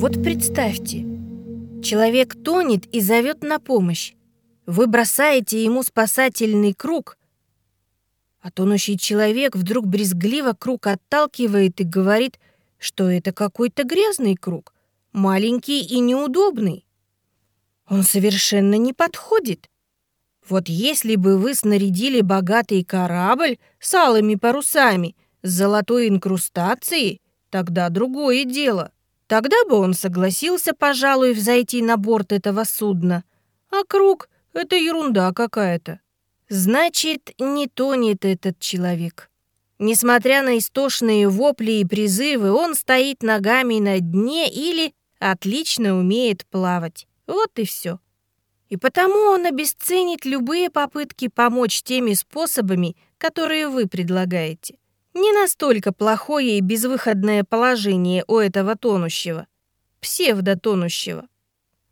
Вот представьте, человек тонет и зовет на помощь. Вы бросаете ему спасательный круг, а тонущий человек вдруг брезгливо круг отталкивает и говорит, что это какой-то грязный круг, маленький и неудобный. Он совершенно не подходит. Вот если бы вы снарядили богатый корабль с алыми парусами, с золотой инкрустацией, тогда другое дело. Тогда бы он согласился, пожалуй, взойти на борт этого судна. А круг — это ерунда какая-то. Значит, не тонет этот человек. Несмотря на истошные вопли и призывы, он стоит ногами на дне или отлично умеет плавать. Вот и все. И потому он обесценит любые попытки помочь теми способами, которые вы предлагаете. Не настолько плохое и безвыходное положение у этого тонущего, псевдотонущего.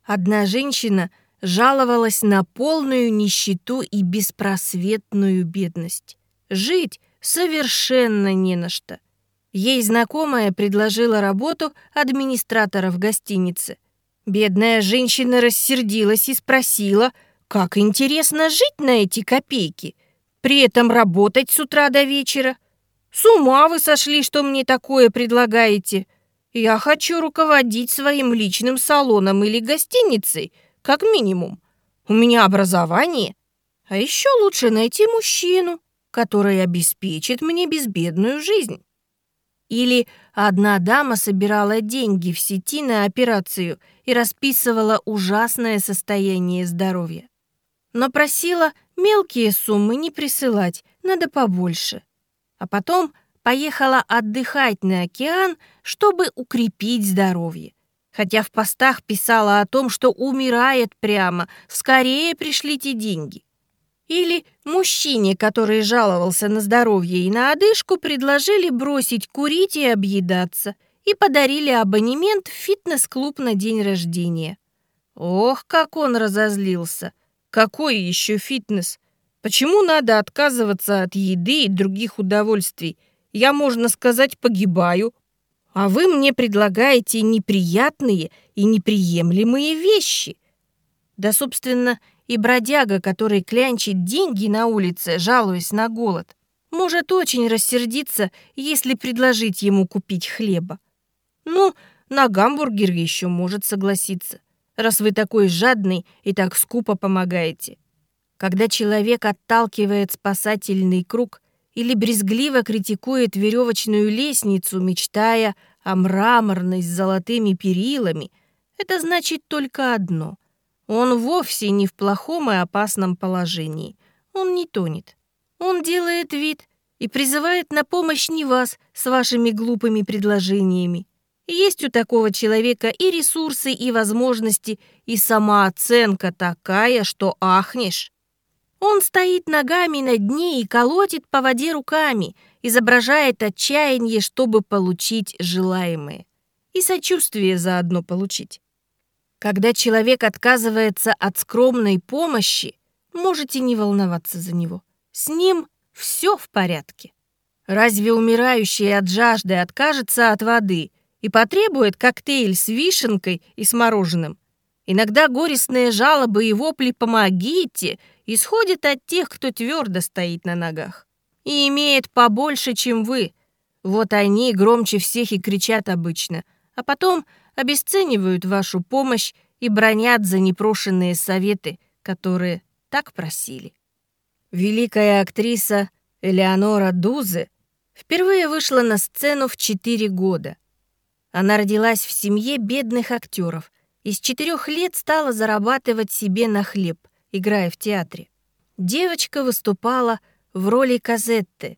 Одна женщина жаловалась на полную нищету и беспросветную бедность. Жить совершенно не на что. Ей знакомая предложила работу администратора в гостинице. Бедная женщина рассердилась и спросила, как интересно жить на эти копейки, при этом работать с утра до вечера. С ума вы сошли, что мне такое предлагаете? Я хочу руководить своим личным салоном или гостиницей, как минимум. У меня образование. А еще лучше найти мужчину, который обеспечит мне безбедную жизнь. Или одна дама собирала деньги в сети на операцию и расписывала ужасное состояние здоровья. Но просила мелкие суммы не присылать, надо побольше а потом поехала отдыхать на океан, чтобы укрепить здоровье. Хотя в постах писала о том, что умирает прямо, скорее пришлите деньги. Или мужчине, который жаловался на здоровье и на одышку, предложили бросить курить и объедаться, и подарили абонемент в фитнес-клуб на день рождения. Ох, как он разозлился! Какой еще фитнес? Почему надо отказываться от еды и других удовольствий? Я, можно сказать, погибаю. А вы мне предлагаете неприятные и неприемлемые вещи. Да, собственно, и бродяга, который клянчит деньги на улице, жалуясь на голод, может очень рассердиться, если предложить ему купить хлеба. Ну, на гамбургер еще может согласиться, раз вы такой жадный и так скупо помогаете. Когда человек отталкивает спасательный круг или брезгливо критикует веревочную лестницу, мечтая о мраморной с золотыми перилами, это значит только одно. Он вовсе не в плохом и опасном положении. Он не тонет. Он делает вид и призывает на помощь не вас с вашими глупыми предложениями. Есть у такого человека и ресурсы, и возможности, и самооценка такая, что ахнешь. Он стоит ногами на дне и колотит по воде руками, изображает отчаяние, чтобы получить желаемое. И сочувствие заодно получить. Когда человек отказывается от скромной помощи, можете не волноваться за него. С ним все в порядке. Разве умирающий от жажды откажется от воды и потребует коктейль с вишенкой и с мороженым? Иногда горестные жалобы и вопли «помогите» исходит от тех, кто твердо стоит на ногах и имеет побольше, чем вы. Вот они громче всех и кричат обычно, а потом обесценивают вашу помощь и бронят за непрошенные советы, которые так просили. Великая актриса Элеонора Дузе впервые вышла на сцену в 4 года. Она родилась в семье бедных актеров и с четырех лет стала зарабатывать себе на хлеб – играя в театре. Девочка выступала в роли Казетты.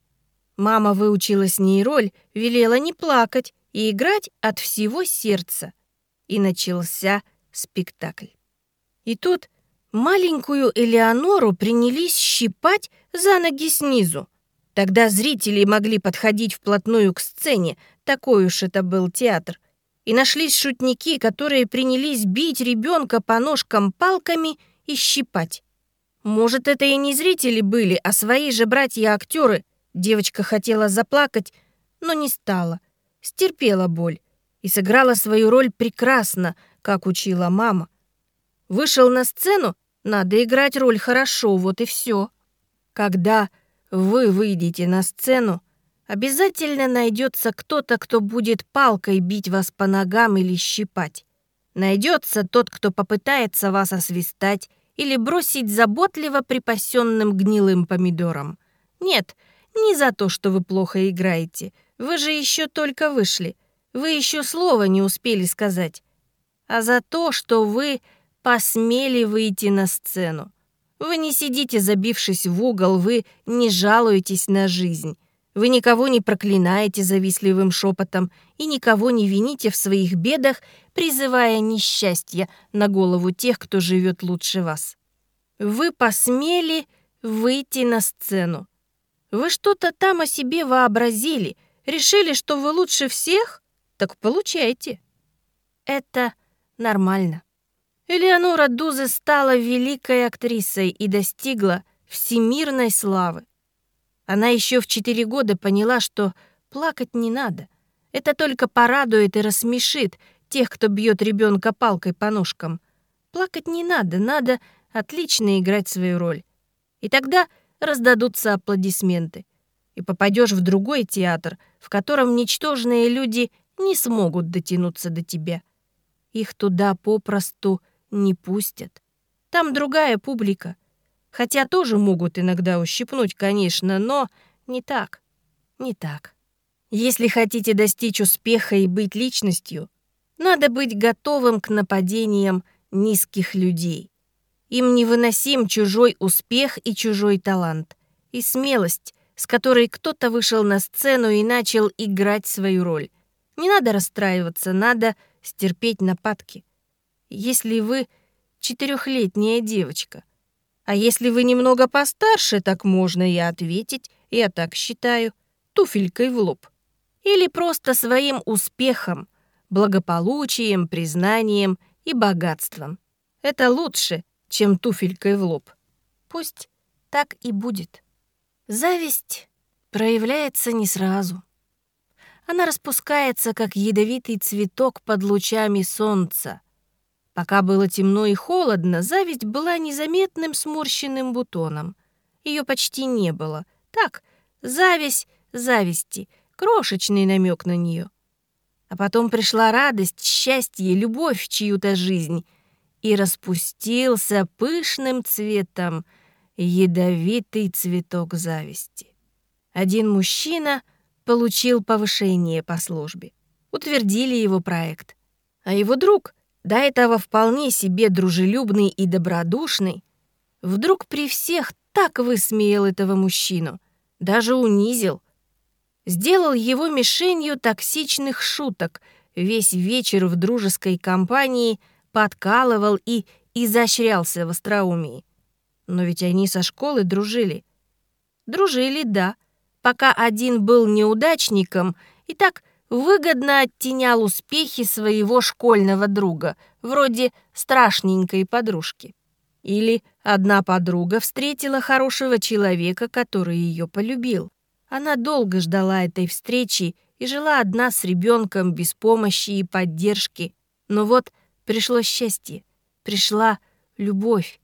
Мама выучила с ней роль, велела не плакать и играть от всего сердца. И начался спектакль. И тут маленькую Элеонору принялись щипать за ноги снизу. Тогда зрители могли подходить вплотную к сцене, такой уж это был театр. И нашлись шутники, которые принялись бить ребенка по ножкам палками и щипать. Может, это и не зрители были, а свои же братья-актеры. Девочка хотела заплакать, но не стала. Стерпела боль. И сыграла свою роль прекрасно, как учила мама. Вышел на сцену, надо играть роль хорошо, вот и все. Когда вы выйдете на сцену, обязательно найдется кто-то, кто будет палкой бить вас по ногам или щипать. Найдется тот, кто попытается вас освистать или бросить заботливо припасенным гнилым помидором. Нет, не за то, что вы плохо играете. Вы же еще только вышли. Вы еще слова не успели сказать. А за то, что вы посмели выйти на сцену. Вы не сидите, забившись в угол, вы не жалуетесь на жизнь. Вы никого не проклинаете завистливым шепотом и никого не вините в своих бедах, призывая несчастье на голову тех, кто живет лучше вас. Вы посмели выйти на сцену. Вы что-то там о себе вообразили, решили, что вы лучше всех? Так получайте. Это нормально. Элеонора Дузе стала великой актрисой и достигла всемирной славы. Она еще в четыре года поняла, что плакать не надо. Это только порадует и рассмешит тех, кто бьет ребенка палкой по ножкам. Плакать не надо, надо отлично играть свою роль. И тогда раздадутся аплодисменты. И попадешь в другой театр, в котором ничтожные люди не смогут дотянуться до тебя. Их туда попросту не пустят. Там другая публика. Хотя тоже могут иногда ущипнуть, конечно, но не так. Не так. Если хотите достичь успеха и быть личностью, надо быть готовым к нападениям низких людей. Им невыносим чужой успех и чужой талант. И смелость, с которой кто-то вышел на сцену и начал играть свою роль. Не надо расстраиваться, надо стерпеть нападки если вы четырехлетняя девочка. А если вы немного постарше, так можно и ответить, я так считаю, туфелькой в лоб. Или просто своим успехом, благополучием, признанием и богатством. Это лучше, чем туфелькой в лоб. Пусть так и будет. Зависть проявляется не сразу. Она распускается, как ядовитый цветок под лучами солнца, Пока было темно и холодно, зависть была незаметным сморщенным бутоном. Ее почти не было. Так, зависть зависти, крошечный намек на нее. А потом пришла радость, счастье, любовь в чью-то жизнь, и распустился пышным цветом ядовитый цветок зависти. Один мужчина получил повышение по службе. Утвердили его проект. А его друг до этого вполне себе дружелюбный и добродушный, вдруг при всех так высмеял этого мужчину, даже унизил. Сделал его мишенью токсичных шуток, весь вечер в дружеской компании подкалывал и изощрялся в остроумии. Но ведь они со школы дружили. Дружили, да, пока один был неудачником и так выгодно оттенял успехи своего школьного друга, вроде страшненькой подружки. Или одна подруга встретила хорошего человека, который ее полюбил. Она долго ждала этой встречи и жила одна с ребенком без помощи и поддержки. Но вот пришло счастье, пришла любовь.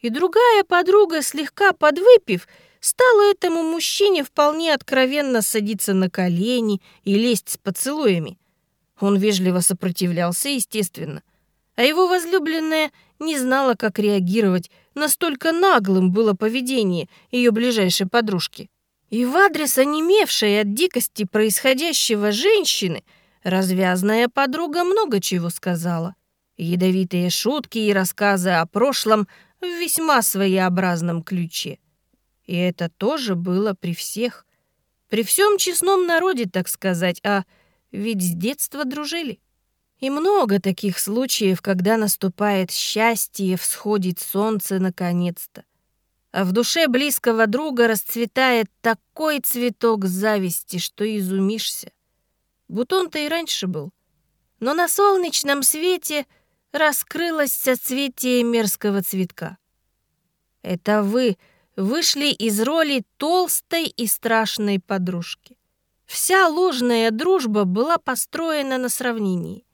И другая подруга, слегка подвыпив, стала этому мужчине вполне откровенно садиться на колени и лезть с поцелуями. Он вежливо сопротивлялся, естественно. А его возлюбленная не знала, как реагировать, настолько наглым было поведение ее ближайшей подружки. И в адрес онемевшей от дикости происходящего женщины развязная подруга много чего сказала. Ядовитые шутки и рассказы о прошлом в весьма своеобразном ключе. И это тоже было при всех. При всем честном народе, так сказать, а ведь с детства дружили. И много таких случаев, когда наступает счастье, всходит солнце наконец-то. А в душе близкого друга расцветает такой цветок зависти, что изумишься. Бутон-то и раньше был. Но на солнечном свете раскрылось соцветие мерзкого цветка. Это вы вышли из роли толстой и страшной подружки. Вся ложная дружба была построена на сравнении.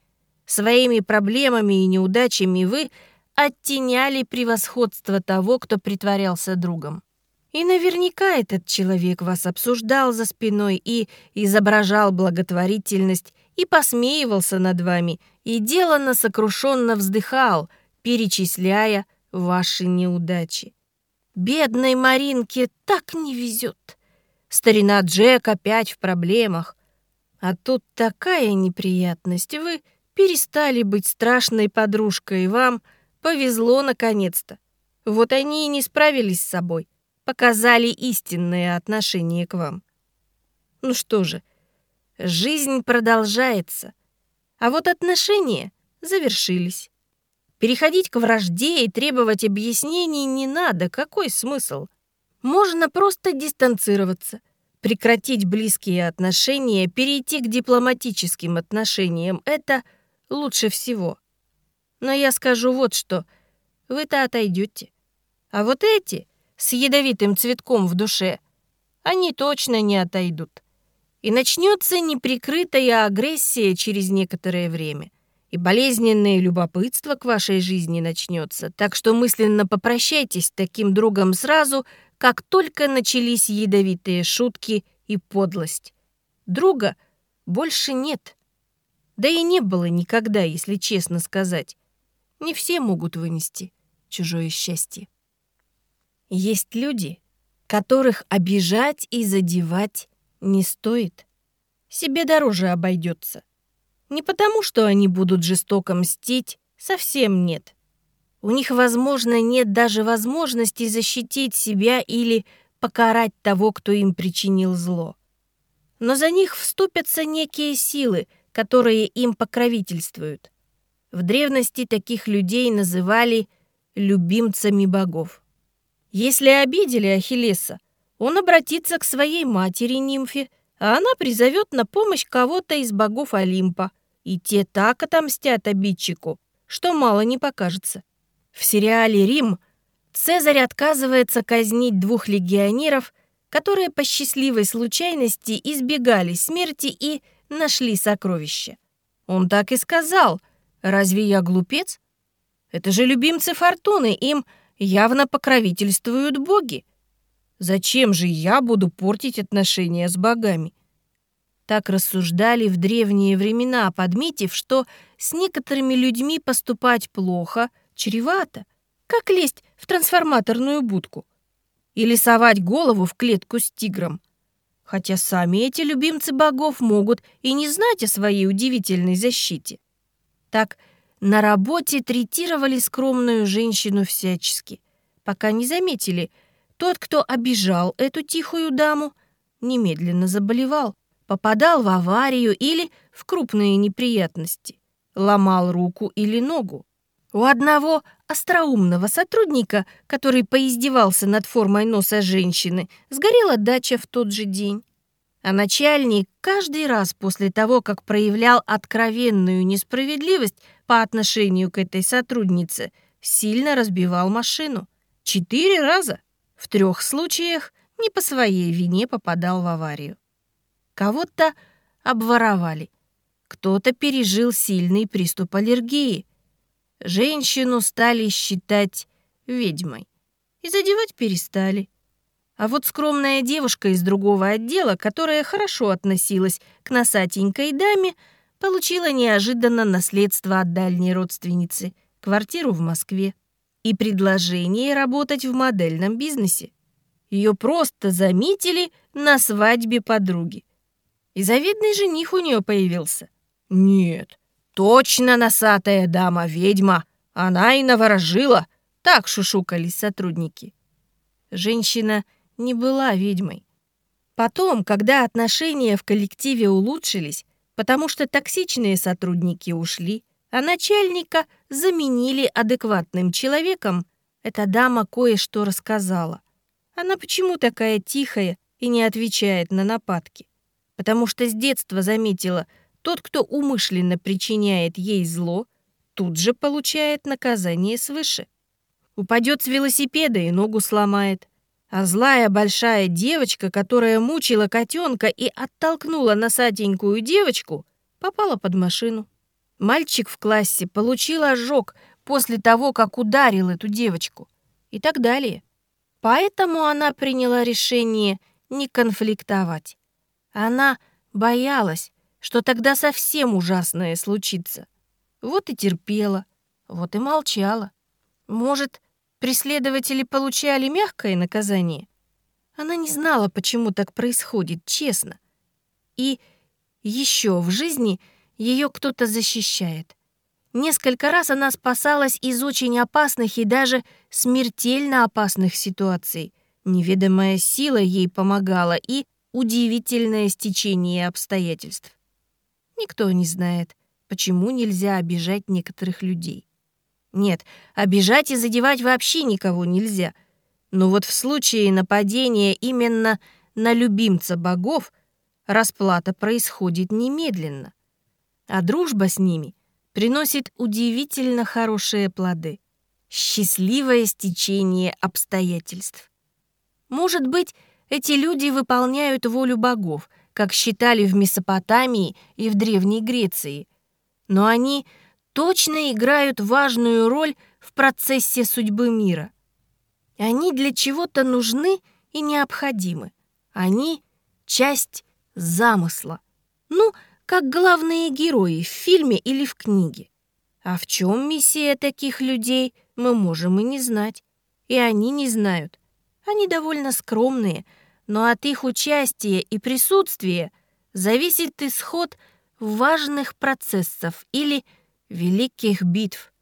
Своими проблемами и неудачами вы оттеняли превосходство того, кто притворялся другом. И наверняка этот человек вас обсуждал за спиной и изображал благотворительность, и посмеивался над вами, и деланно сокрушенно вздыхал, перечисляя ваши неудачи. Бедной Маринке так не везет. Старина Джек опять в проблемах. А тут такая неприятность. Вы перестали быть страшной подружкой, вам повезло наконец-то. Вот они и не справились с собой показали истинное отношение к вам. Ну что же, жизнь продолжается, а вот отношения завершились. Переходить к вражде и требовать объяснений не надо, какой смысл? Можно просто дистанцироваться, прекратить близкие отношения, перейти к дипломатическим отношениям. Это лучше всего. Но я скажу вот что. Вы-то отойдете. А вот эти с ядовитым цветком в душе, они точно не отойдут. И начнется неприкрытая агрессия через некоторое время. И болезненное любопытство к вашей жизни начнется. Так что мысленно попрощайтесь с таким другом сразу, как только начались ядовитые шутки и подлость. Друга больше нет. Да и не было никогда, если честно сказать. Не все могут вынести чужое счастье. Есть люди, которых обижать и задевать не стоит. Себе дороже обойдется. Не потому, что они будут жестоко мстить, совсем нет. У них, возможно, нет даже возможности защитить себя или покарать того, кто им причинил зло. Но за них вступятся некие силы, которые им покровительствуют. В древности таких людей называли любимцами богов. Если обидели Ахиллеса, он обратится к своей матери-нимфе, а она призовет на помощь кого-то из богов Олимпа, и те так отомстят обидчику, что мало не покажется. В сериале «Рим» Цезарь отказывается казнить двух легионеров, которые по счастливой случайности избегали смерти и нашли сокровища. Он так и сказал, «Разве я глупец? Это же любимцы Фортуны, им явно покровительствуют боги. Зачем же я буду портить отношения с богами? Так рассуждали в древние времена, подметив, что с некоторыми людьми поступать плохо, чревато. Как лезть в трансформаторную будку? Или совать голову в клетку с тигром? Хотя сами эти любимцы богов могут и не знать о своей удивительной защите. Так на работе третировали скромную женщину всячески, пока не заметили, тот, кто обижал эту тихую даму, немедленно заболевал, попадал в аварию или в крупные неприятности, ломал руку или ногу. У одного остроумного сотрудника, который поиздевался над формой носа женщины, сгорела дача в тот же день. А начальник каждый раз после того, как проявлял откровенную несправедливость по отношению к этой сотруднице, сильно разбивал машину. Четыре раза. В трех случаях не по своей вине попадал в аварию. Кого-то обворовали. Кто-то пережил сильный приступ аллергии. Женщину стали считать ведьмой. И задевать перестали. А вот скромная девушка из другого отдела, которая хорошо относилась к носатенькой даме, получила неожиданно наследство от дальней родственницы, квартиру в Москве и предложение работать в модельном бизнесе. Ее просто заметили на свадьбе подруги. И завидный жених у нее появился. Нет, точно носатая дама-ведьма. Она и наворожила. Так шушукались сотрудники. Женщина не была ведьмой. Потом, когда отношения в коллективе улучшились, потому что токсичные сотрудники ушли, а начальника заменили адекватным человеком, эта дама кое-что рассказала. Она почему такая тихая и не отвечает на нападки? Потому что с детства заметила, тот, кто умышленно причиняет ей зло, тут же получает наказание свыше. Упадет с велосипеда и ногу сломает. А злая большая девочка, которая мучила котенка и оттолкнула носатенькую девочку, попала под машину. Мальчик в классе получил ожог после того, как ударил эту девочку. И так далее. Поэтому она приняла решение не конфликтовать. Она боялась, что тогда совсем ужасное случится. Вот и терпела, вот и молчала. Может, преследователи получали мягкое наказание? Она не знала, почему так происходит, честно. И еще в жизни ее кто-то защищает. Несколько раз она спасалась из очень опасных и даже смертельно опасных ситуаций. Неведомая сила ей помогала и удивительное стечение обстоятельств. Никто не знает, почему нельзя обижать некоторых людей. Нет, обижать и задевать вообще никого нельзя. Но вот в случае нападения именно на любимца богов расплата происходит немедленно. А дружба с ними приносит удивительно хорошие плоды. Счастливое стечение обстоятельств. Может быть, эти люди выполняют волю богов, как считали в Месопотамии и в Древней Греции. Но они точно играют важную роль в процессе судьбы мира. Они для чего-то нужны и необходимы. Они — часть замысла. Ну, как главные герои в фильме или в книге. А в чем миссия таких людей, мы можем и не знать. И они не знают. Они довольно скромные, но от их участия и присутствия зависит исход важных процессов или великих битв.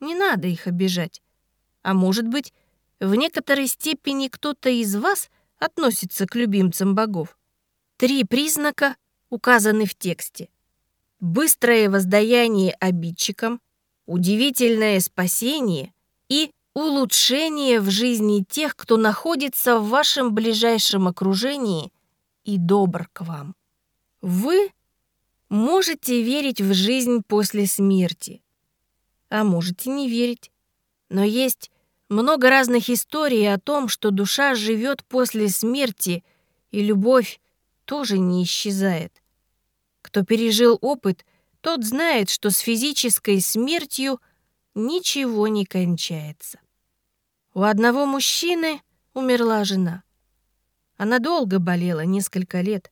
Не надо их обижать. А может быть, в некоторой степени кто-то из вас относится к любимцам богов. Три признака указаны в тексте. Быстрое воздаяние обидчикам, удивительное спасение и улучшение в жизни тех, кто находится в вашем ближайшем окружении и добр к вам. Вы можете верить в жизнь после смерти, а можете не верить. Но есть много разных историй о том, что душа живет после смерти, и любовь тоже не исчезает. Кто пережил опыт, тот знает, что с физической смертью ничего не кончается. У одного мужчины умерла жена. Она долго болела, несколько лет,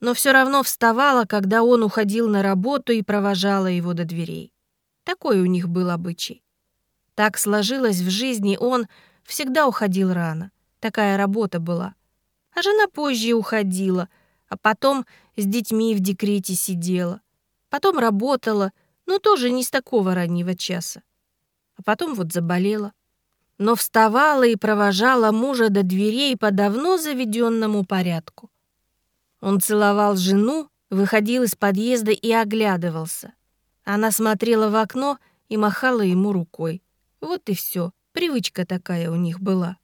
но все равно вставала, когда он уходил на работу и провожала его до дверей. Такой у них был обычай. Так сложилось в жизни, он всегда уходил рано. Такая работа была. А жена позже уходила, а потом с детьми в декрете сидела. Потом работала, но тоже не с такого раннего часа. А потом вот заболела. Но вставала и провожала мужа до дверей по давно заведенному порядку. Он целовал жену, выходил из подъезда и оглядывался. Она смотрела в окно и махала ему рукой. Вот и все, привычка такая у них была.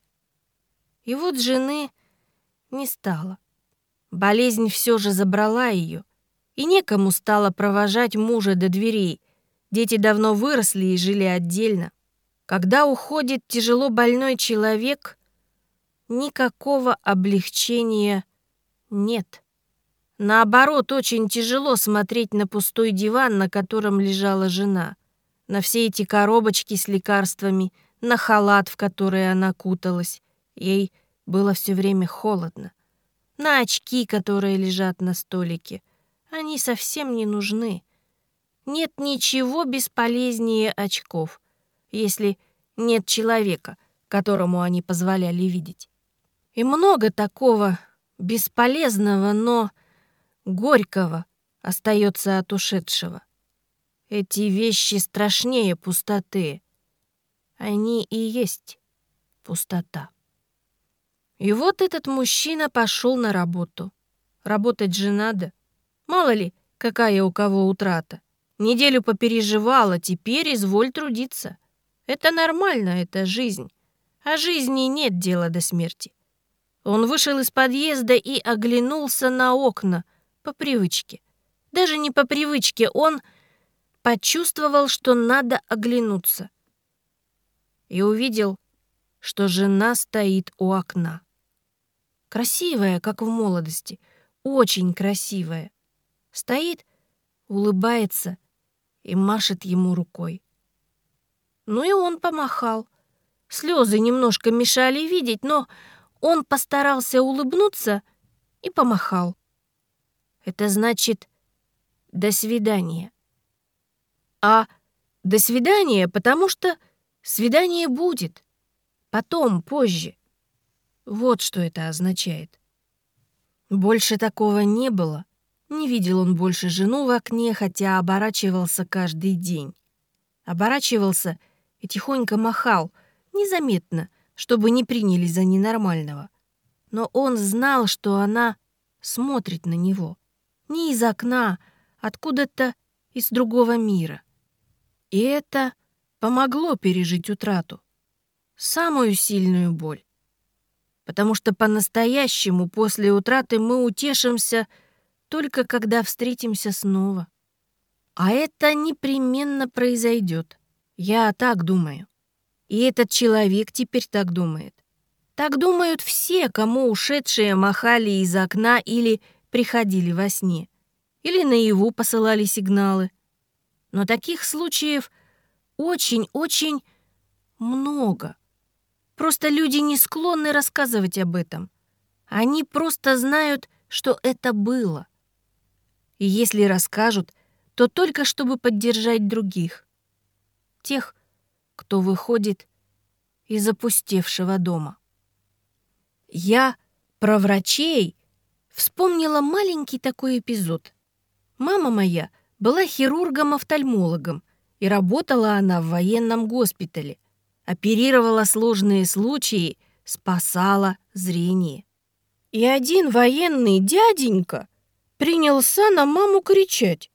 И вот жены не стало. Болезнь все же забрала ее, и некому стало провожать мужа до дверей. Дети давно выросли и жили отдельно. Когда уходит тяжело больной человек, никакого облегчения нет. Наоборот, очень тяжело смотреть на пустой диван, на котором лежала жена, на все эти коробочки с лекарствами, на халат, в который она куталась. Ей было все время холодно на очки, которые лежат на столике. Они совсем не нужны. Нет ничего бесполезнее очков, если нет человека, которому они позволяли видеть. И много такого бесполезного, но горького остается от ушедшего. Эти вещи страшнее пустоты. Они и есть пустота. И вот этот мужчина пошел на работу. Работать же надо. Мало ли, какая у кого утрата. Неделю попереживала, теперь изволь трудиться. Это нормально, это жизнь. А жизни нет дела до смерти. Он вышел из подъезда и оглянулся на окна по привычке. Даже не по привычке, он почувствовал, что надо оглянуться. И увидел что жена стоит у окна. Красивая, как в молодости, очень красивая. Стоит, улыбается и машет ему рукой. Ну и он помахал. Слезы немножко мешали видеть, но он постарался улыбнуться и помахал. Это значит «до свидания». А «до свидания», потому что свидание будет. Потом, позже. Вот что это означает. Больше такого не было. Не видел он больше жену в окне, хотя оборачивался каждый день. Оборачивался и тихонько махал, незаметно, чтобы не приняли за ненормального. Но он знал, что она смотрит на него. Не из окна, откуда-то из другого мира. И это помогло пережить утрату. Самую сильную боль. Потому что по-настоящему после утраты мы утешимся только когда встретимся снова. А это непременно произойдет. Я так думаю. И этот человек теперь так думает. Так думают все, кому ушедшие махали из окна или приходили во сне. Или наяву посылали сигналы. Но таких случаев очень-очень много. Просто люди не склонны рассказывать об этом. Они просто знают, что это было. И если расскажут, то только чтобы поддержать других. Тех, кто выходит из опустевшего дома. Я про врачей вспомнила маленький такой эпизод. Мама моя была хирургом-офтальмологом, и работала она в военном госпитале. Оперировала сложные случаи, спасала зрение. И один военный дяденька принялся на маму кричать.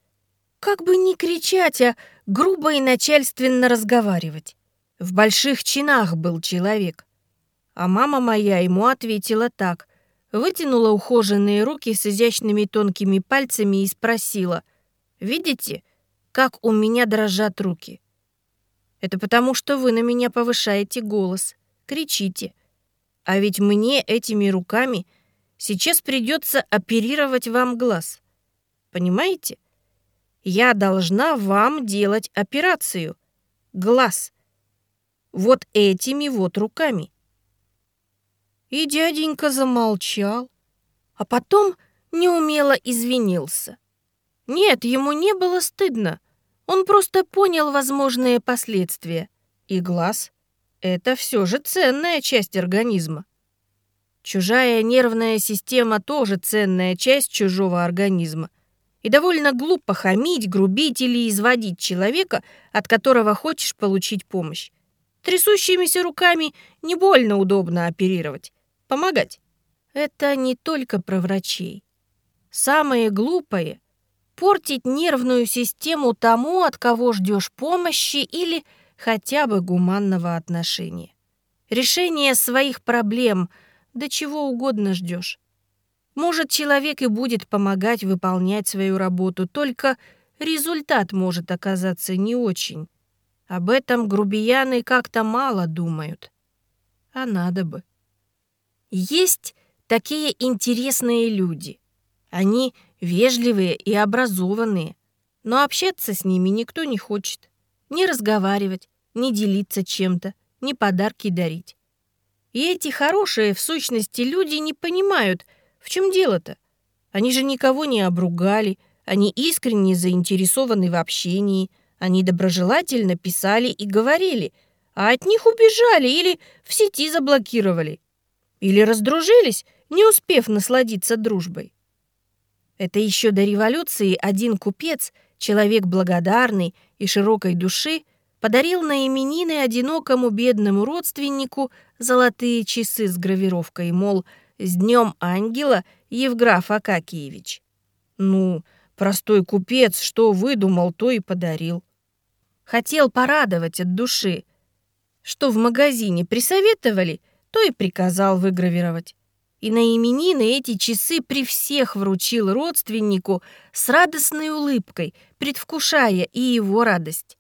Как бы не кричать, а грубо и начальственно разговаривать. В больших чинах был человек. А мама моя ему ответила так. Вытянула ухоженные руки с изящными тонкими пальцами и спросила. «Видите, как у меня дрожат руки?» «Это потому, что вы на меня повышаете голос, кричите. А ведь мне этими руками сейчас придется оперировать вам глаз. Понимаете? Я должна вам делать операцию. Глаз. Вот этими вот руками. И дяденька замолчал, а потом неумело извинился. Нет, ему не было стыдно. Он просто понял возможные последствия. И глаз — это все же ценная часть организма. Чужая нервная система тоже ценная часть чужого организма. И довольно глупо хамить, грубить или изводить человека, от которого хочешь получить помощь. Трясущимися руками не больно удобно оперировать помогать. Это не только про врачей. Самое глупое — портить нервную систему тому, от кого ждешь помощи или хотя бы гуманного отношения. Решение своих проблем, до чего угодно ждешь. Может, человек и будет помогать выполнять свою работу, только результат может оказаться не очень. Об этом грубияны как-то мало думают. А надо бы. Есть такие интересные люди. Они вежливые и образованные, но общаться с ними никто не хочет. Не разговаривать, не делиться чем-то, не подарки дарить. И эти хорошие, в сущности, люди не понимают, в чем дело-то. Они же никого не обругали, они искренне заинтересованы в общении, они доброжелательно писали и говорили, а от них убежали или в сети заблокировали. Или раздружились, не успев насладиться дружбой. Это еще до революции один купец, человек благодарный и широкой души, подарил на именины одинокому бедному родственнику золотые часы с гравировкой, мол, «С днем ангела, Евграф Акакиевич». Ну, простой купец, что выдумал, то и подарил. Хотел порадовать от души. Что в магазине присоветовали, то и приказал выгравировать. И на именины эти часы при всех вручил родственнику с радостной улыбкой, предвкушая и его радость.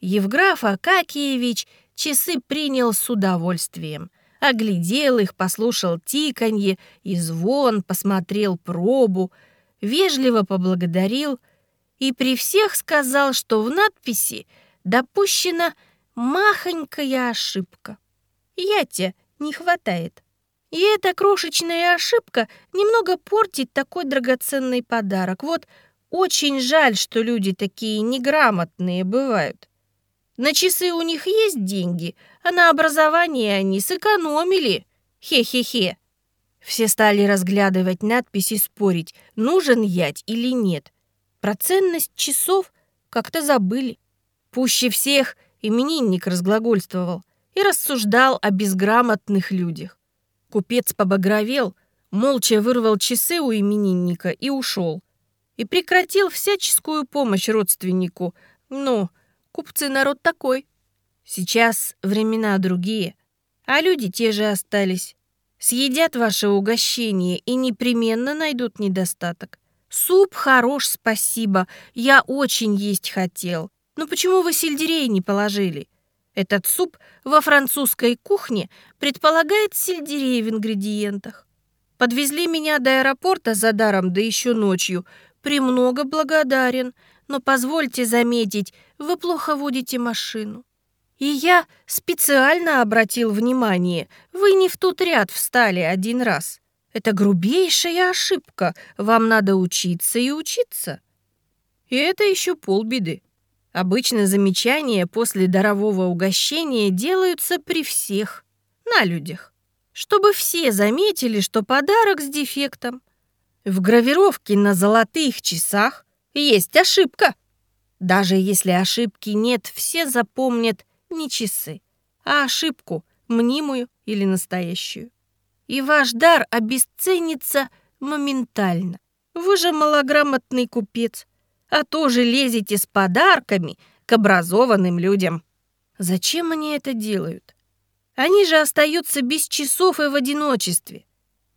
Евграф Акакиевич часы принял с удовольствием. Оглядел их, послушал тиканье и звон, посмотрел пробу, вежливо поблагодарил и при всех сказал, что в надписи допущена махонькая ошибка. Я-те не хватает. И эта крошечная ошибка немного портит такой драгоценный подарок. Вот очень жаль, что люди такие неграмотные бывают. На часы у них есть деньги, а на образование они сэкономили. Хе-хе-хе. Все стали разглядывать надпись и спорить, нужен ять или нет. Про ценность часов как-то забыли. Пуще всех именинник разглагольствовал и рассуждал о безграмотных людях. Купец побагровел, молча вырвал часы у именинника и ушел. И прекратил всяческую помощь родственнику. Ну, купцы народ такой. Сейчас времена другие, а люди те же остались. Съедят ваше угощение и непременно найдут недостаток. Суп хорош, спасибо, я очень есть хотел. Но почему вы сельдерей не положили? Этот суп во французской кухне предполагает сельдерей в ингредиентах. Подвезли меня до аэропорта за даром, да еще ночью. Премного благодарен, но позвольте заметить, вы плохо водите машину. И я специально обратил внимание, вы не в тот ряд встали один раз. Это грубейшая ошибка, вам надо учиться и учиться. И это еще полбеды. Обычно замечания после дарового угощения делаются при всех, на людях, чтобы все заметили, что подарок с дефектом. В гравировке на золотых часах есть ошибка. Даже если ошибки нет, все запомнят не часы, а ошибку, мнимую или настоящую. И ваш дар обесценится моментально. Вы же малограмотный купец а тоже лезете с подарками к образованным людям. Зачем они это делают? Они же остаются без часов и в одиночестве.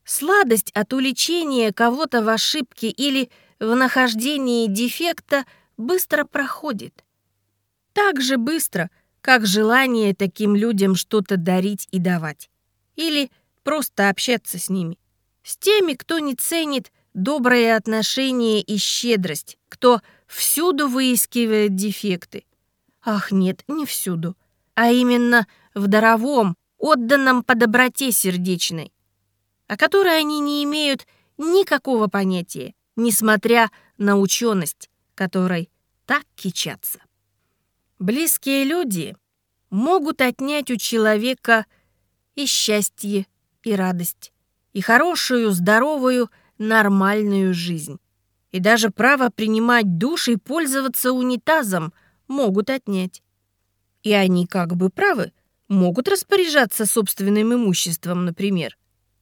Сладость от уличения кого-то в ошибке или в нахождении дефекта быстро проходит. Так же быстро, как желание таким людям что-то дарить и давать. Или просто общаться с ними. С теми, кто не ценит доброе отношение и щедрость, кто всюду выискивает дефекты. Ах, нет, не всюду, а именно в даровом, отданном по доброте сердечной, о которой они не имеют никакого понятия, несмотря на ученость, которой так кичатся. Близкие люди могут отнять у человека и счастье, и радость, и хорошую, здоровую, нормальную жизнь. И даже право принимать душ и пользоваться унитазом могут отнять. И они как бы правы, могут распоряжаться собственным имуществом, например,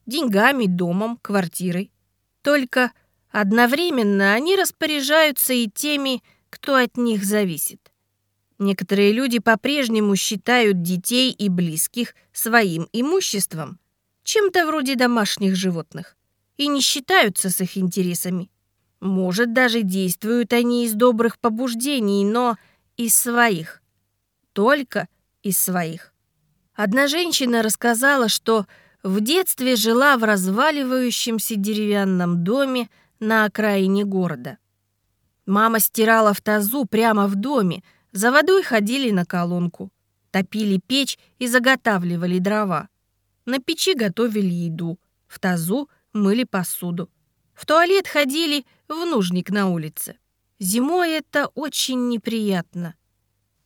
деньгами, домом, квартирой. Только одновременно они распоряжаются и теми, кто от них зависит. Некоторые люди по-прежнему считают детей и близких своим имуществом, чем-то вроде домашних животных и не считаются с их интересами. Может, даже действуют они из добрых побуждений, но из своих. Только из своих. Одна женщина рассказала, что в детстве жила в разваливающемся деревянном доме на окраине города. Мама стирала в тазу прямо в доме, за водой ходили на колонку, топили печь и заготавливали дрова. На печи готовили еду, в тазу мыли посуду. В туалет ходили в нужник на улице. Зимой это очень неприятно.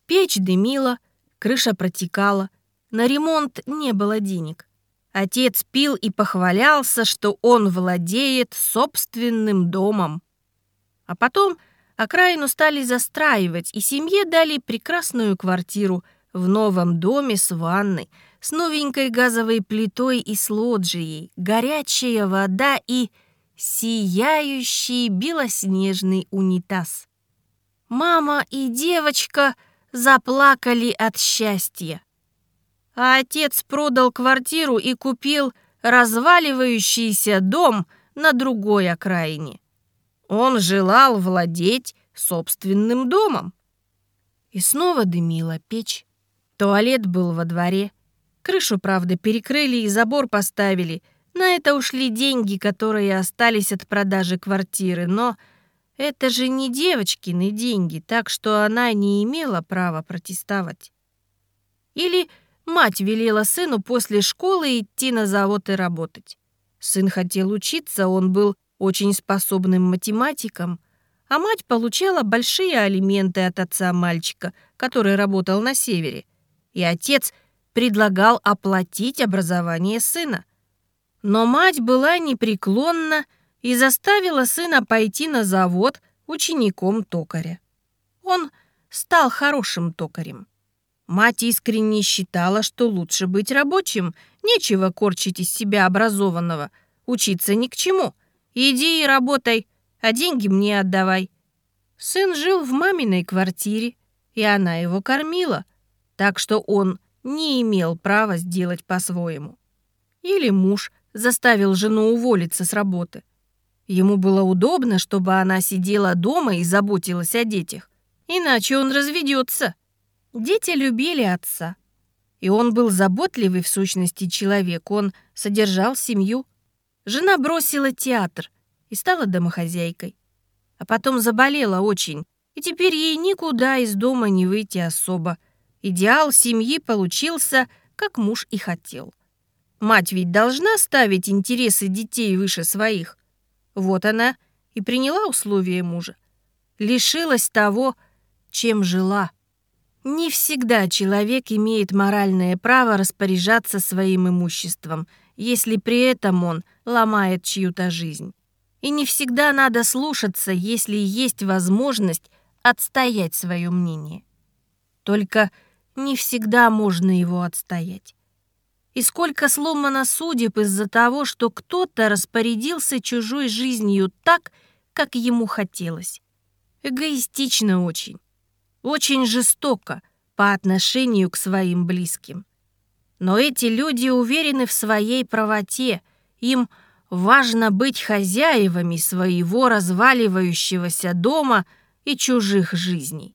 Печь дымила, крыша протекала, на ремонт не было денег. Отец пил и похвалялся, что он владеет собственным домом. А потом окраину стали застраивать, и семье дали прекрасную квартиру в новом доме с ванной, с новенькой газовой плитой и с лоджией, горячая вода и сияющий белоснежный унитаз. Мама и девочка заплакали от счастья. А отец продал квартиру и купил разваливающийся дом на другой окраине. Он желал владеть собственным домом. И снова дымила печь, Туалет был во дворе. Крышу, правда, перекрыли и забор поставили. На это ушли деньги, которые остались от продажи квартиры, но это же не девочкины деньги, так что она не имела права протестовать. Или мать велела сыну после школы идти на завод и работать. Сын хотел учиться, он был очень способным математиком, а мать получала большие алименты от отца мальчика, который работал на севере. И отец предлагал оплатить образование сына. Но мать была непреклонна и заставила сына пойти на завод учеником токаря. Он стал хорошим токарем. Мать искренне считала, что лучше быть рабочим, нечего корчить из себя образованного, учиться ни к чему. Иди и работай, а деньги мне отдавай. Сын жил в маминой квартире, и она его кормила, так что он не имел права сделать по-своему. Или муж заставил жену уволиться с работы – Ему было удобно, чтобы она сидела дома и заботилась о детях. Иначе он разведется. Дети любили отца. И он был заботливый в сущности человек. Он содержал семью. Жена бросила театр и стала домохозяйкой. А потом заболела очень, и теперь ей никуда из дома не выйти особо. Идеал семьи получился, как муж и хотел. Мать ведь должна ставить интересы детей выше своих. Вот она и приняла условия мужа. Лишилась того, чем жила. Не всегда человек имеет моральное право распоряжаться своим имуществом, если при этом он ломает чью-то жизнь. И не всегда надо слушаться, если есть возможность отстоять свое мнение. Только не всегда можно его отстоять. И сколько сломано судеб из-за того, что кто-то распорядился чужой жизнью так, как ему хотелось. Эгоистично очень. Очень жестоко по отношению к своим близким. Но эти люди уверены в своей правоте. Им важно быть хозяевами своего разваливающегося дома и чужих жизней.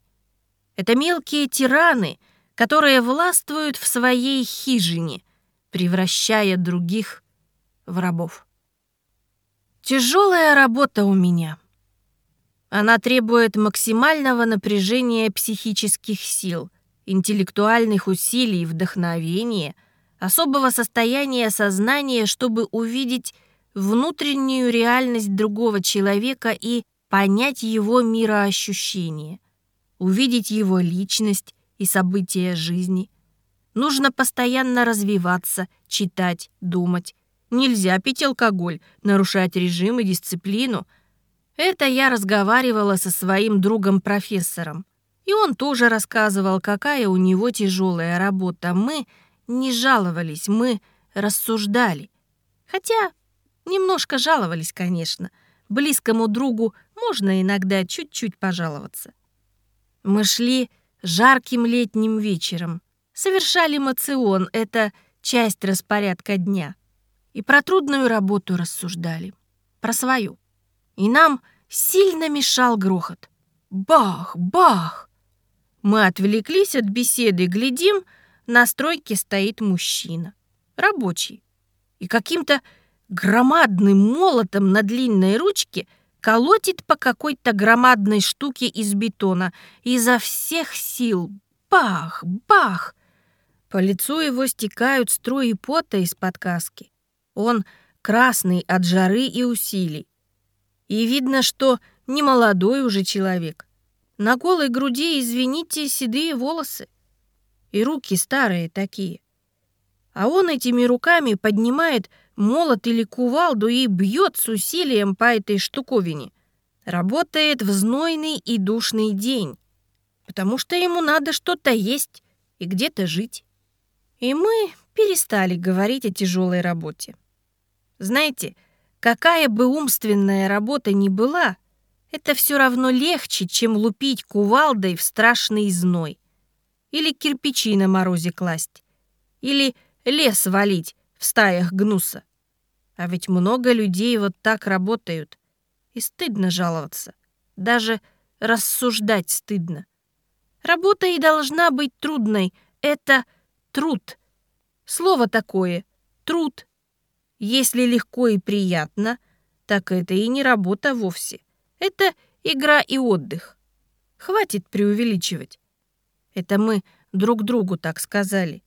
Это мелкие тираны, которые властвуют в своей хижине – превращая других в рабов. Тяжелая работа у меня. Она требует максимального напряжения психических сил, интеллектуальных усилий, вдохновения, особого состояния сознания, чтобы увидеть внутреннюю реальность другого человека и понять его мироощущение, увидеть его личность и события жизни – Нужно постоянно развиваться, читать, думать. Нельзя пить алкоголь, нарушать режим и дисциплину. Это я разговаривала со своим другом-профессором. И он тоже рассказывал, какая у него тяжелая работа. Мы не жаловались, мы рассуждали. Хотя немножко жаловались, конечно. Близкому другу можно иногда чуть-чуть пожаловаться. Мы шли жарким летним вечером совершали мацион, это часть распорядка дня. И про трудную работу рассуждали, про свою. И нам сильно мешал грохот. Бах, бах! Мы отвлеклись от беседы, глядим, на стройке стоит мужчина, рабочий. И каким-то громадным молотом на длинной ручке колотит по какой-то громадной штуке из бетона. Изо всех сил бах, бах! По лицу его стекают струи пота из-под каски. Он красный от жары и усилий. И видно, что не молодой уже человек. На голой груди, извините, седые волосы. И руки старые такие. А он этими руками поднимает молот или кувалду и бьет с усилием по этой штуковине. Работает в знойный и душный день, потому что ему надо что-то есть и где-то жить. И мы перестали говорить о тяжелой работе. Знаете, какая бы умственная работа ни была, это все равно легче, чем лупить кувалдой в страшный зной. Или кирпичи на морозе класть. Или лес валить в стаях гнуса. А ведь много людей вот так работают. И стыдно жаловаться. Даже рассуждать стыдно. Работа и должна быть трудной, это труд. Слово такое — труд. Если легко и приятно, так это и не работа вовсе. Это игра и отдых. Хватит преувеличивать. Это мы друг другу так сказали.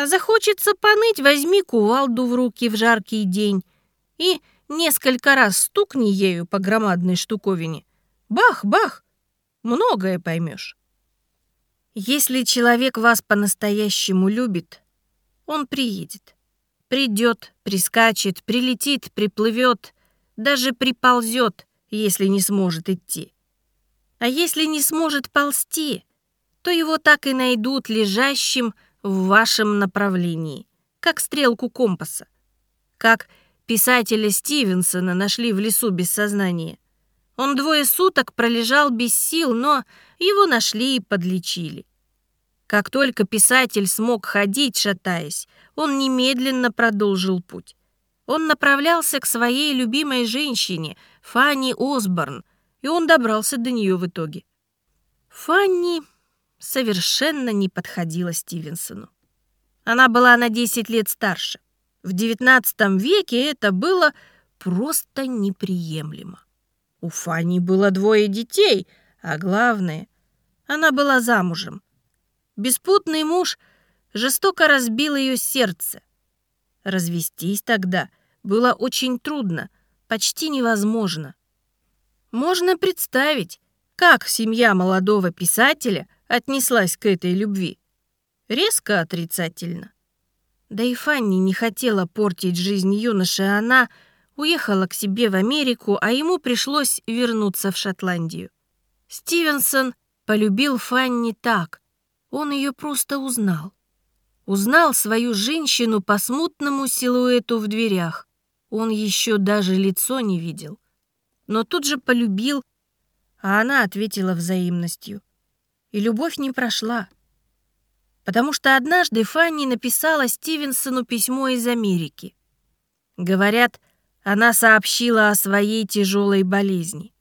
А захочется поныть, возьми кувалду в руки в жаркий день и несколько раз стукни ею по громадной штуковине. Бах-бах! Многое поймешь. Если человек вас по-настоящему любит, он приедет. Придет, прискачет, прилетит, приплывет, даже приползет, если не сможет идти. А если не сможет ползти, то его так и найдут лежащим в вашем направлении, как стрелку компаса. Как писателя Стивенсона нашли в лесу без сознания. Он двое суток пролежал без сил, но его нашли и подлечили. Как только писатель смог ходить, шатаясь, он немедленно продолжил путь. Он направлялся к своей любимой женщине, Фанни Осборн, и он добрался до нее в итоге. Фанни совершенно не подходила Стивенсону. Она была на 10 лет старше. В XIX веке это было просто неприемлемо. У Фанни было двое детей, а главное, она была замужем. Беспутный муж жестоко разбил ее сердце. Развестись тогда было очень трудно, почти невозможно. Можно представить, как семья молодого писателя отнеслась к этой любви. Резко отрицательно. Да и Фанни не хотела портить жизнь юноши, она уехала к себе в Америку, а ему пришлось вернуться в Шотландию. Стивенсон полюбил Фанни так. Он ее просто узнал. Узнал свою женщину по смутному силуэту в дверях. Он еще даже лицо не видел. Но тут же полюбил, а она ответила взаимностью. И любовь не прошла. Потому что однажды Фанни написала Стивенсону письмо из Америки. Говорят, она сообщила о своей тяжелой болезни.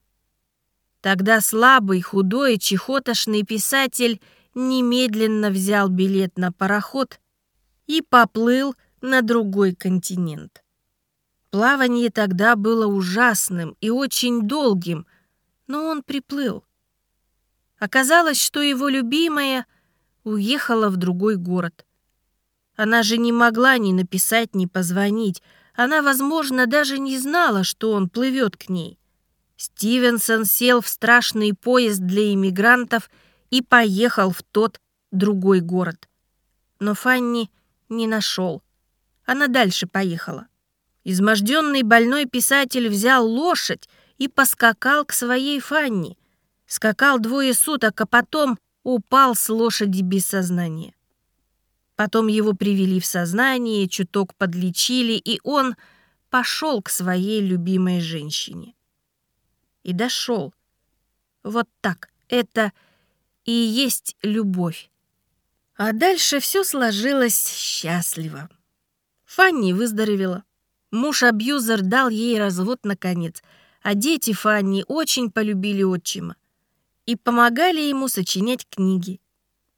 Тогда слабый, худой, чехотошный писатель немедленно взял билет на пароход и поплыл на другой континент. Плавание тогда было ужасным и очень долгим, но он приплыл. Оказалось, что его любимая уехала в другой город. Она же не могла ни написать, ни позвонить, она, возможно, даже не знала, что он плывет к ней. Стивенсон сел в страшный поезд для иммигрантов и поехал в тот другой город. Но Фанни не нашел. Она дальше поехала. Изможденный больной писатель взял лошадь и поскакал к своей Фанни. Скакал двое суток, а потом упал с лошади без сознания. Потом его привели в сознание, чуток подлечили, и он пошел к своей любимой женщине. И дошел. Вот так. Это и есть любовь. А дальше все сложилось счастливо. Фанни выздоровела. Муж-абьюзер дал ей развод наконец, а дети Фанни очень полюбили отчима и помогали ему сочинять книги.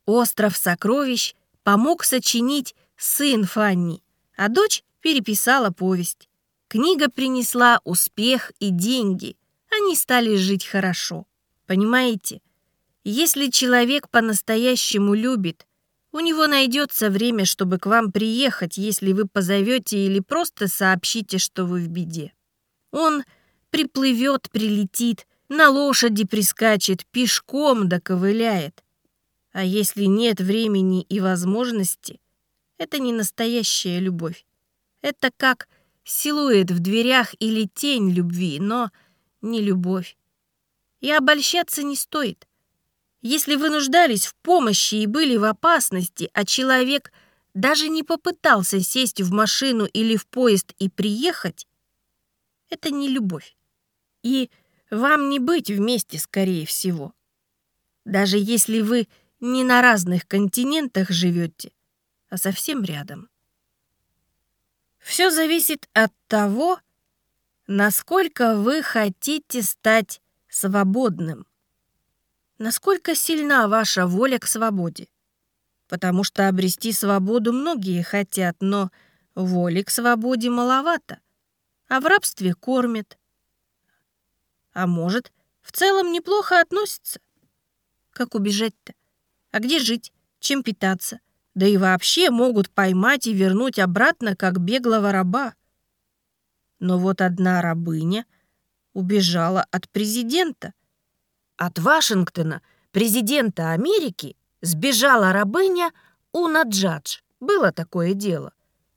«Остров сокровищ» помог сочинить сын Фанни, а дочь переписала повесть. Книга принесла успех и деньги. Они стали жить хорошо. Понимаете? Если человек по-настоящему любит, у него найдется время, чтобы к вам приехать, если вы позовете или просто сообщите, что вы в беде. Он приплывет, прилетит, на лошади прискачет, пешком доковыляет. А если нет времени и возможности, это не настоящая любовь. Это как силуэт в дверях или тень любви, но не любовь. И обольщаться не стоит. Если вы нуждались в помощи и были в опасности, а человек даже не попытался сесть в машину или в поезд и приехать, это не любовь. И вам не быть вместе, скорее всего. Даже если вы не на разных континентах живете, а совсем рядом. Все зависит от того, насколько вы хотите стать свободным. Насколько сильна ваша воля к свободе. потому что обрести свободу многие хотят, но воли к свободе маловато, а в рабстве кормят. А может, в целом неплохо относятся. Как убежать-то? А где жить? Чем питаться? Да и вообще могут поймать и вернуть обратно, как беглого раба. Но вот одна рабыня убежала от президента. От Вашингтона, президента Америки, сбежала рабыня Уна Джадж. Было такое дело.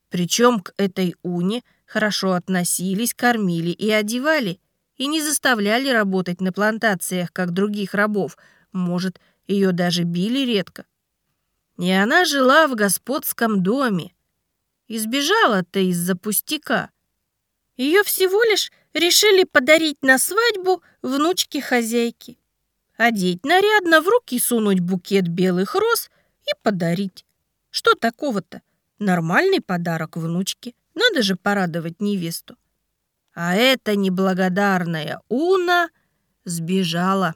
Причем к этой Уне хорошо относились, кормили и одевали, и не заставляли работать на плантациях, как других рабов. Может, ее даже били редко. И она жила в господском доме. Избежала-то из-за пустяка. Ее всего лишь решили подарить на свадьбу внучке хозяйки. Одеть нарядно, в руки сунуть букет белых роз и подарить. Что такого-то? Нормальный подарок внучке. Надо же порадовать невесту. А эта неблагодарная Уна сбежала.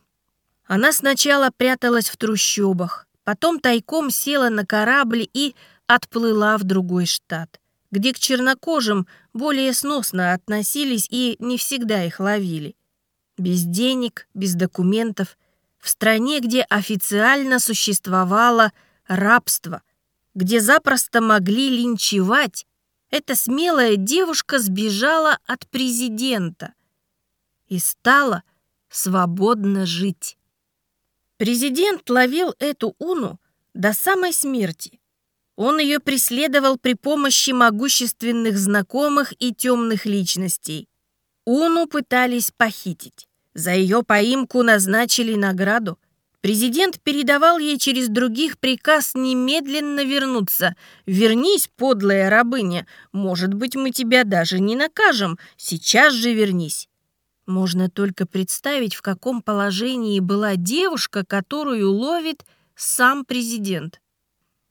Она сначала пряталась в трущобах, потом тайком села на корабль и отплыла в другой штат, где к чернокожим более сносно относились и не всегда их ловили. Без денег, без документов, в стране, где официально существовало рабство, где запросто могли линчевать, эта смелая девушка сбежала от президента и стала свободно жить. Президент ловил эту Уну до самой смерти. Он ее преследовал при помощи могущественных знакомых и темных личностей. Уну пытались похитить. За ее поимку назначили награду – Президент передавал ей через других приказ немедленно вернуться. «Вернись, подлая рабыня, может быть, мы тебя даже не накажем, сейчас же вернись». Можно только представить, в каком положении была девушка, которую ловит сам президент.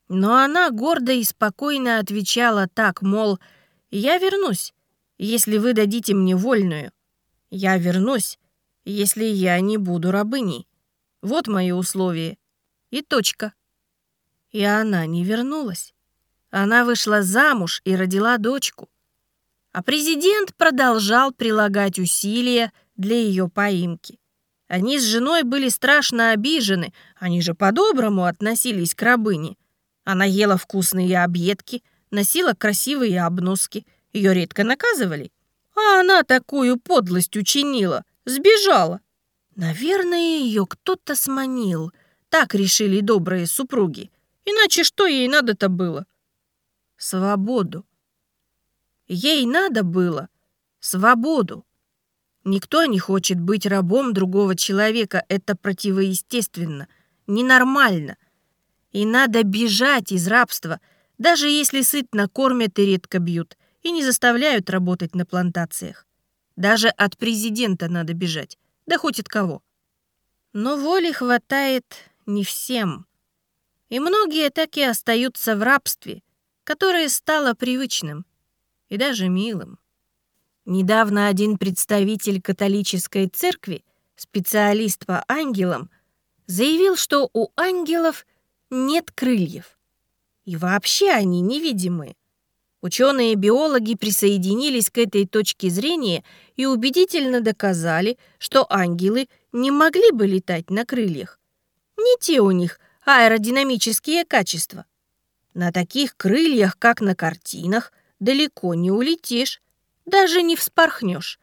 Но она гордо и спокойно отвечала так, мол, «Я вернусь, если вы дадите мне вольную. Я вернусь, если я не буду рабыней». Вот мои условия. И точка. И она не вернулась. Она вышла замуж и родила дочку. А президент продолжал прилагать усилия для ее поимки. Они с женой были страшно обижены, они же по-доброму относились к рабыне. Она ела вкусные объедки, носила красивые обноски, ее редко наказывали. А она такую подлость учинила, сбежала. Наверное, ее кто-то сманил. Так решили добрые супруги. Иначе что ей надо-то было? Свободу. Ей надо было свободу. Никто не хочет быть рабом другого человека. Это противоестественно, ненормально. И надо бежать из рабства, даже если сытно кормят и редко бьют, и не заставляют работать на плантациях. Даже от президента надо бежать да хоть от кого. Но воли хватает не всем. И многие так и остаются в рабстве, которое стало привычным и даже милым. Недавно один представитель католической церкви, специалист по ангелам, заявил, что у ангелов нет крыльев. И вообще они невидимые. Ученые-биологи присоединились к этой точке зрения и убедительно доказали, что ангелы не могли бы летать на крыльях. Не те у них аэродинамические качества. На таких крыльях, как на картинах, далеко не улетишь, даже не вспорхнешь.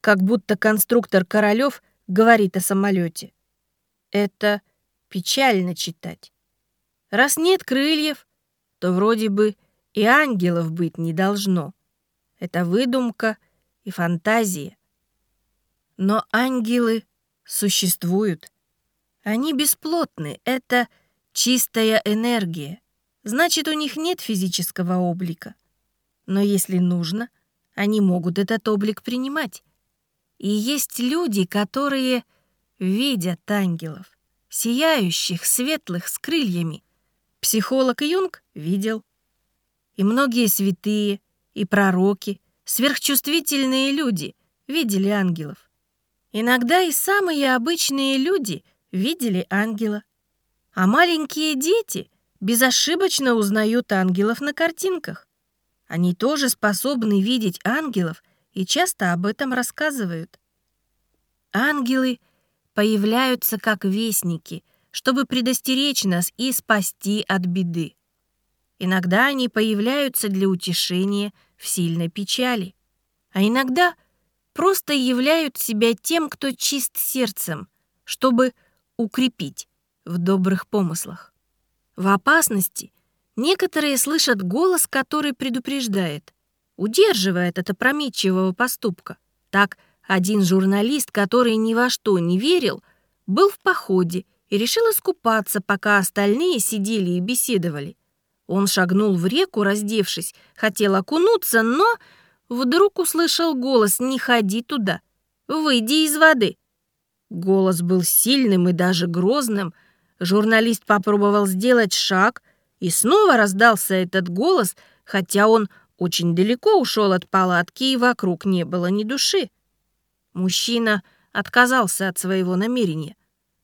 Как будто конструктор Королёв говорит о самолете. Это печально читать. Раз нет крыльев, то вроде бы и ангелов быть не должно. Это выдумка и фантазия. Но ангелы существуют. Они бесплотны, это чистая энергия. Значит, у них нет физического облика. Но если нужно, они могут этот облик принимать. И есть люди, которые видят ангелов, сияющих, светлых, с крыльями. Психолог Юнг видел. И многие святые, и пророки, сверхчувствительные люди видели ангелов. Иногда и самые обычные люди видели ангела. А маленькие дети безошибочно узнают ангелов на картинках. Они тоже способны видеть ангелов и часто об этом рассказывают. Ангелы появляются как вестники, чтобы предостеречь нас и спасти от беды. Иногда они появляются для утешения в сильной печали, а иногда просто являют себя тем, кто чист сердцем, чтобы укрепить в добрых помыслах. В опасности некоторые слышат голос, который предупреждает, удерживает от опрометчивого поступка. Так, один журналист, который ни во что не верил, был в походе и решил искупаться, пока остальные сидели и беседовали. Он шагнул в реку, раздевшись, хотел окунуться, но вдруг услышал голос «Не ходи туда, выйди из воды». Голос был сильным и даже грозным. Журналист попробовал сделать шаг, и снова раздался этот голос, хотя он очень далеко ушел от палатки, и вокруг не было ни души. Мужчина отказался от своего намерения.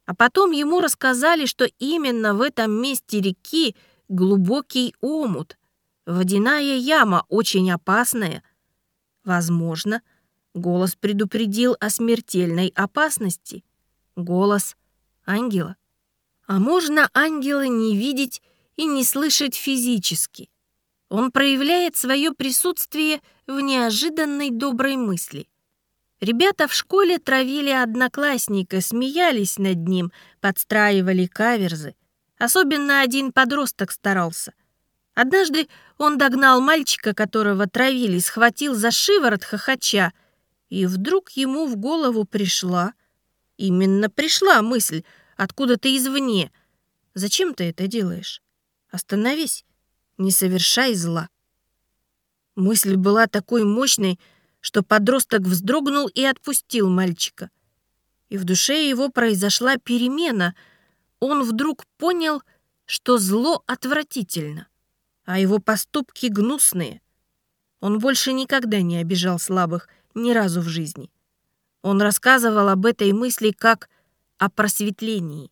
А потом ему рассказали, что именно в этом месте реки глубокий омут, водяная яма, очень опасная. Возможно, голос предупредил о смертельной опасности. Голос ангела. А можно ангела не видеть и не слышать физически. Он проявляет свое присутствие в неожиданной доброй мысли. Ребята в школе травили одноклассника, смеялись над ним, подстраивали каверзы. Особенно один подросток старался. Однажды он догнал мальчика, которого травили, схватил за шиворот хохоча, и вдруг ему в голову пришла, именно пришла мысль, откуда-то извне. «Зачем ты это делаешь? Остановись, не совершай зла». Мысль была такой мощной, что подросток вздрогнул и отпустил мальчика. И в душе его произошла перемена — он вдруг понял, что зло отвратительно, а его поступки гнусные. Он больше никогда не обижал слабых ни разу в жизни. Он рассказывал об этой мысли как о просветлении.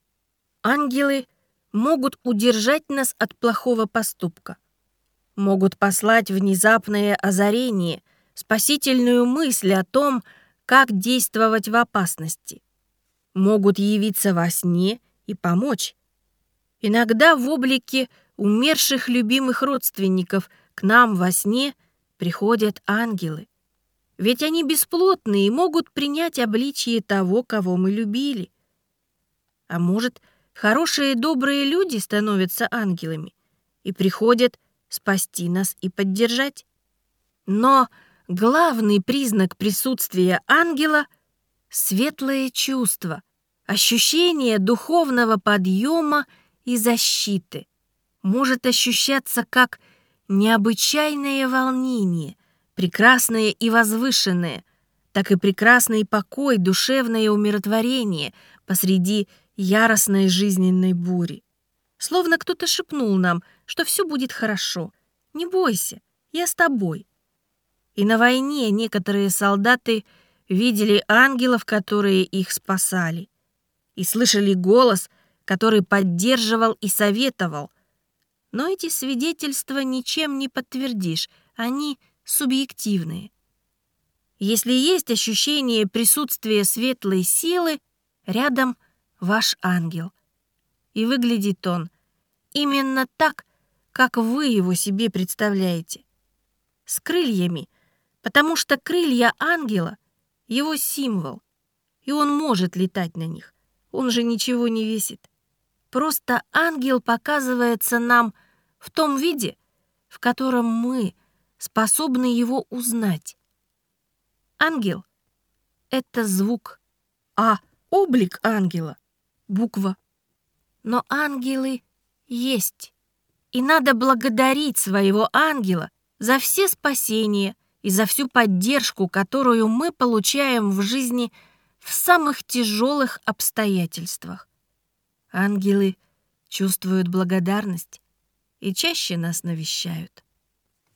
Ангелы могут удержать нас от плохого поступка, могут послать внезапное озарение, спасительную мысль о том, как действовать в опасности, могут явиться во сне и помочь. Иногда в облике умерших любимых родственников к нам во сне приходят ангелы. Ведь они бесплотны и могут принять обличие того, кого мы любили. А может, хорошие добрые люди становятся ангелами и приходят спасти нас и поддержать? Но главный признак присутствия ангела — светлое чувство, Ощущение духовного подъема и защиты может ощущаться как необычайное волнение, прекрасное и возвышенное, так и прекрасный покой, душевное умиротворение посреди яростной жизненной бури. Словно кто-то шепнул нам, что все будет хорошо. Не бойся, я с тобой. И на войне некоторые солдаты видели ангелов, которые их спасали и слышали голос, который поддерживал и советовал. Но эти свидетельства ничем не подтвердишь, они субъективные. Если есть ощущение присутствия светлой силы, рядом ваш ангел. И выглядит он именно так, как вы его себе представляете. С крыльями, потому что крылья ангела — его символ, и он может летать на них. Он же ничего не весит. Просто ангел показывается нам в том виде, в котором мы способны его узнать. Ангел — это звук, а облик ангела — буква. Но ангелы есть, и надо благодарить своего ангела за все спасения и за всю поддержку, которую мы получаем в жизни – в самых тяжелых обстоятельствах. Ангелы чувствуют благодарность и чаще нас навещают.